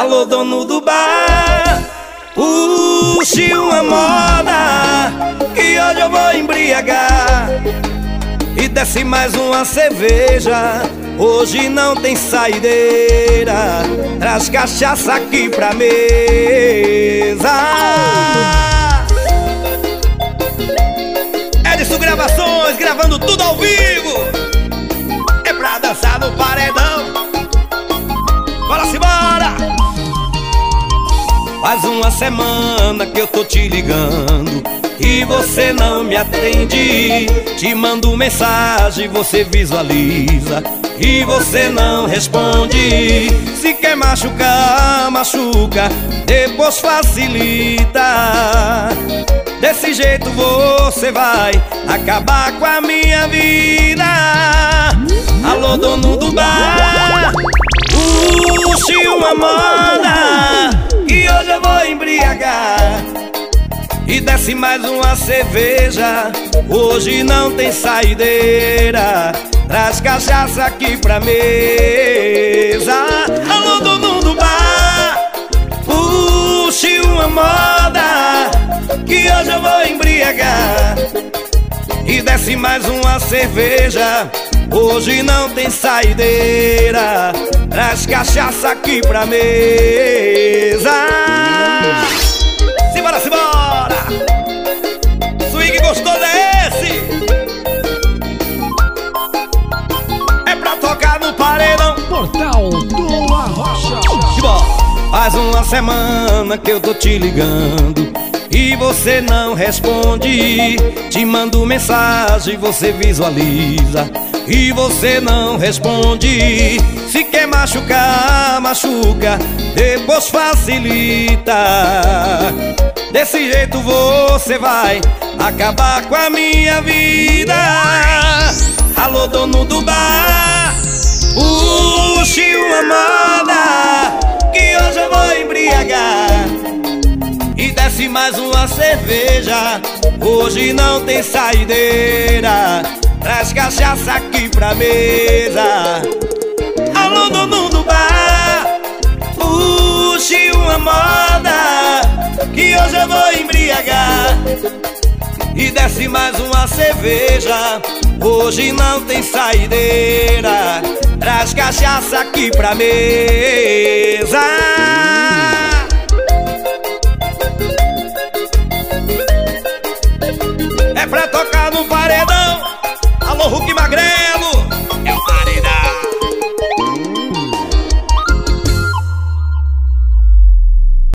Alô, dono do bar, puxe uma moda Que hoje eu vou embriagar. E desce mais uma cerveja Hoje não tem saideira. Traz cachaça aqui pra mesa. Edson Gravações, gravando tudo ao vivo. É pra dançar no paredão Faz uma semana que eu tô te ligando e você não me atende. Te mando mensagem, você visualiza e você não responde. Se quer machucar, machuca, depois facilita. Desse jeito você vai acabar com a minha vida. Alô, dono do bar, puxe uma moda hoje eu vou embriagar. E desce mais uma cerveja. Hoje não tem saideira. Traz cachaça aqui pra mesa. Alô, dono do bar. Puxe uma moda Que hoje eu vou embriagar. E desce mais uma cerveja. Hoje não tem saideira. Traz cachaça aqui pra mesa Faz uma semana que eu tô te ligando e você não responde. Te mando mensagem, você visualiza e você não responde. Se quer machucar, machuca, depois facilita. Desse jeito você vai acabar com a minha vida. Alô, dono do bar, puxe uma moda desce mais uma cerveja. Hoje não tem saideira. Traz cachaça aqui pra mesa. Alô, dono do bar. Puxe uma moda Que hoje eu vou embriagar. E desce mais uma cerveja. Hoje não tem saideira. Traz cachaça aqui pra mesa É pra tocar no paredão.